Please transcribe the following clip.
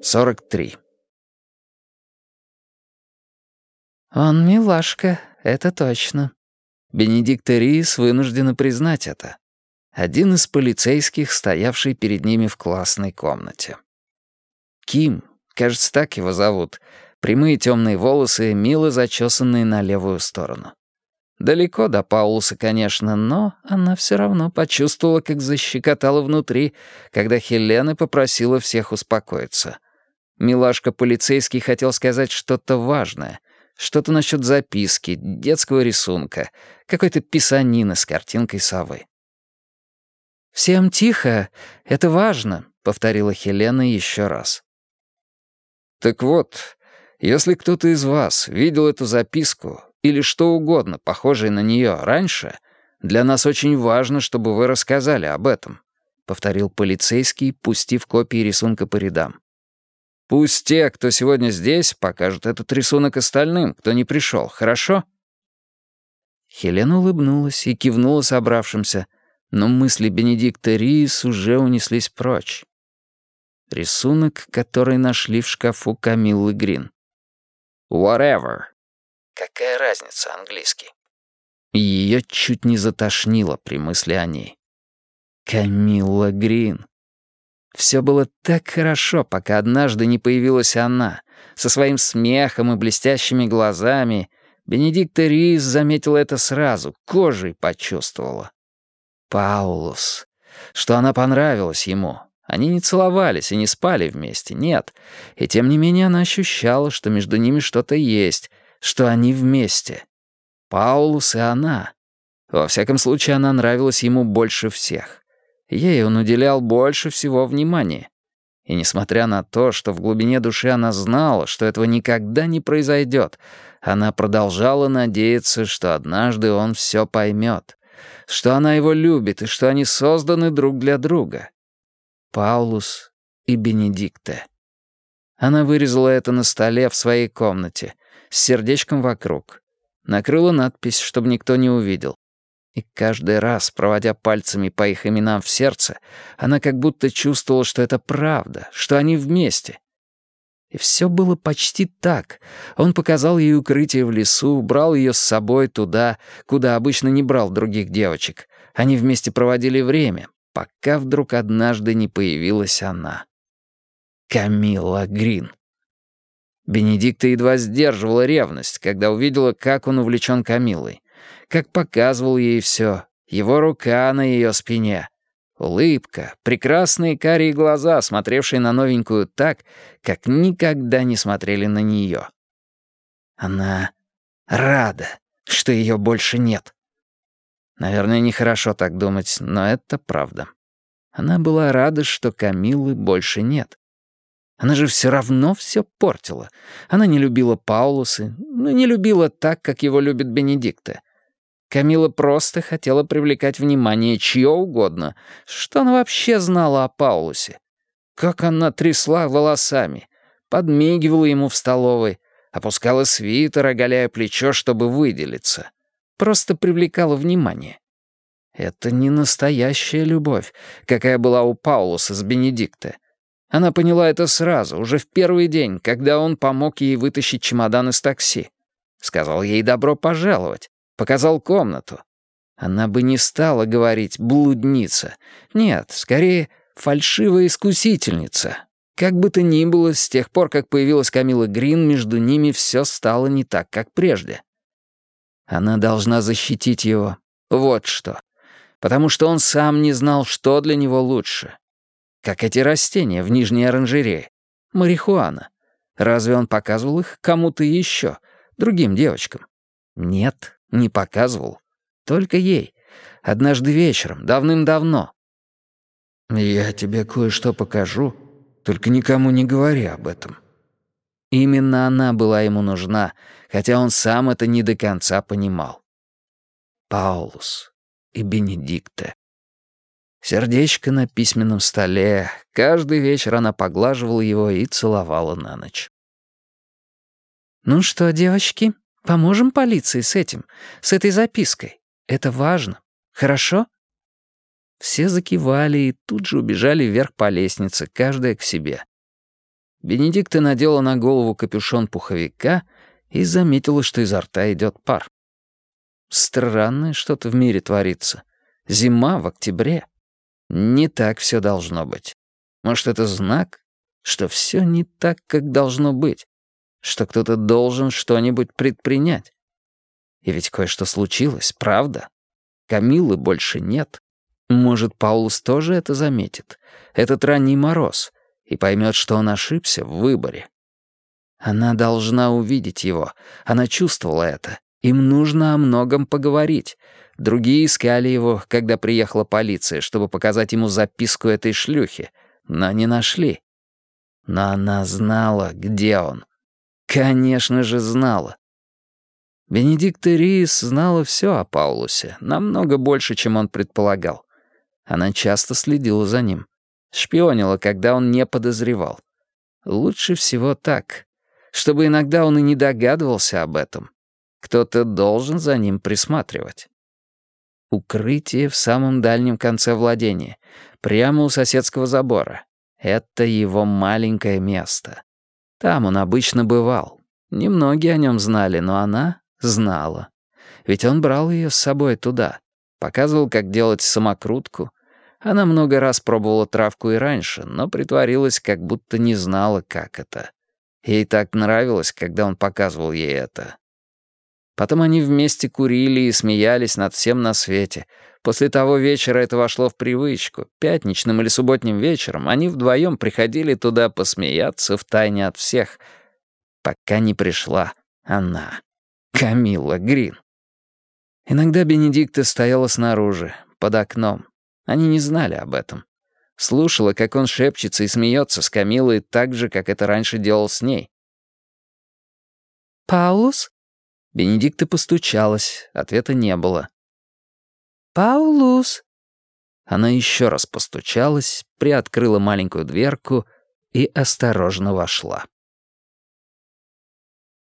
43. «Он милашка, это точно». Бенедикт Рис вынуждена признать это. Один из полицейских, стоявший перед ними в классной комнате. Ким, кажется, так его зовут, прямые темные волосы, мило зачесанные на левую сторону. Далеко до Паулуса, конечно, но она все равно почувствовала, как защекотала внутри, когда Хелена попросила всех успокоиться. Милашка полицейский хотел сказать что-то важное, что-то насчет записки, детского рисунка, какой-то писанины с картинкой совы. «Всем тихо, это важно», — повторила Хелена еще раз. «Так вот, если кто-то из вас видел эту записку или что угодно, похожее на нее раньше, для нас очень важно, чтобы вы рассказали об этом», — повторил полицейский, пустив копии рисунка по рядам. Пусть те, кто сегодня здесь, покажут этот рисунок остальным, кто не пришел, хорошо?» Хелена улыбнулась и кивнула собравшимся, но мысли Бенедикта Риис уже унеслись прочь. Рисунок, который нашли в шкафу Камиллы Грин. «Whatever». Какая разница, английский? Ее чуть не затошнило при мысли о ней. Камилла Грин. Все было так хорошо, пока однажды не появилась она, со своим смехом и блестящими глазами. Бенедикта Рис заметила это сразу, кожей почувствовала. Паулус. Что она понравилась ему. Они не целовались и не спали вместе, нет. И тем не менее она ощущала, что между ними что-то есть, что они вместе. Паулус и она. Во всяком случае, она нравилась ему больше всех. Ей он уделял больше всего внимания. И несмотря на то, что в глубине души она знала, что этого никогда не произойдет, она продолжала надеяться, что однажды он все поймет, что она его любит и что они созданы друг для друга. Паулус и Бенедикте. Она вырезала это на столе в своей комнате, с сердечком вокруг. Накрыла надпись, чтобы никто не увидел. И каждый раз, проводя пальцами по их именам в сердце, она как будто чувствовала, что это правда, что они вместе. И все было почти так. Он показал ей укрытие в лесу, брал ее с собой туда, куда обычно не брал других девочек. Они вместе проводили время, пока вдруг однажды не появилась она. Камила Грин. Бенедикта едва сдерживала ревность, когда увидела, как он увлечен Камилой как показывал ей все, его рука на ее спине. Улыбка, прекрасные карие глаза, смотревшие на новенькую так, как никогда не смотрели на нее. Она рада, что ее больше нет. Наверное, нехорошо так думать, но это правда. Она была рада, что Камилы больше нет. Она же все равно все портила. Она не любила Паулусы, но не любила так, как его любит Бенедикта. Камила просто хотела привлекать внимание чье угодно. Что она вообще знала о Паулусе? Как она трясла волосами, подмигивала ему в столовой, опускала свитер, оголяя плечо, чтобы выделиться. Просто привлекала внимание. Это не настоящая любовь, какая была у Паулуса с Бенедикта. Она поняла это сразу, уже в первый день, когда он помог ей вытащить чемодан из такси. Сказал ей добро пожаловать. Показал комнату. Она бы не стала говорить «блудница». Нет, скорее, фальшивая искусительница. Как бы то ни было, с тех пор, как появилась Камила Грин, между ними все стало не так, как прежде. Она должна защитить его. Вот что. Потому что он сам не знал, что для него лучше. Как эти растения в нижней оранжерее. Марихуана. Разве он показывал их кому-то еще, другим девочкам? Нет, не показывал. Только ей. Однажды вечером, давным-давно. «Я тебе кое-что покажу, только никому не говори об этом». Именно она была ему нужна, хотя он сам это не до конца понимал. Паулус и Бенедикта. Сердечко на письменном столе. Каждый вечер она поглаживала его и целовала на ночь. «Ну что, девочки, Поможем полиции с этим, с этой запиской. Это важно. Хорошо?» Все закивали и тут же убежали вверх по лестнице, каждая к себе. Бенедикта надела на голову капюшон пуховика и заметила, что изо рта идет пар. Странное что-то в мире творится. Зима в октябре. Не так все должно быть. Может, это знак, что все не так, как должно быть, что кто-то должен что-нибудь предпринять. И ведь кое-что случилось, правда? Камилы больше нет. Может, Паулус тоже это заметит, этот ранний мороз, и поймет, что он ошибся в выборе. Она должна увидеть его, она чувствовала это. Им нужно о многом поговорить. Другие искали его, когда приехала полиция, чтобы показать ему записку этой шлюхи, но не нашли. Но она знала, где он. Конечно же, знала. Бенедикта Риис знала все о Паулусе, намного больше, чем он предполагал. Она часто следила за ним. Шпионила, когда он не подозревал. Лучше всего так, чтобы иногда он и не догадывался об этом. Кто-то должен за ним присматривать. Укрытие в самом дальнем конце владения, прямо у соседского забора. Это его маленькое место. Там он обычно бывал. Немногие о нем знали, но она знала. Ведь он брал ее с собой туда. Показывал, как делать самокрутку, она много раз пробовала травку и раньше, но притворилась, как будто не знала, как это. Ей так нравилось, когда он показывал ей это. Потом они вместе курили и смеялись над всем на свете. После того вечера это вошло в привычку. Пятничным или субботним вечером они вдвоем приходили туда посмеяться втайне от всех, пока не пришла она, Камилла Грин. Иногда Бенедикта стояла снаружи, под окном, они не знали об этом. Слушала, как он шепчется и смеется с Камилой так же, как это раньше делал с ней. «Паулус?» Бенедикта постучалась, ответа не было. «Паулус?» Она еще раз постучалась, приоткрыла маленькую дверку и осторожно вошла.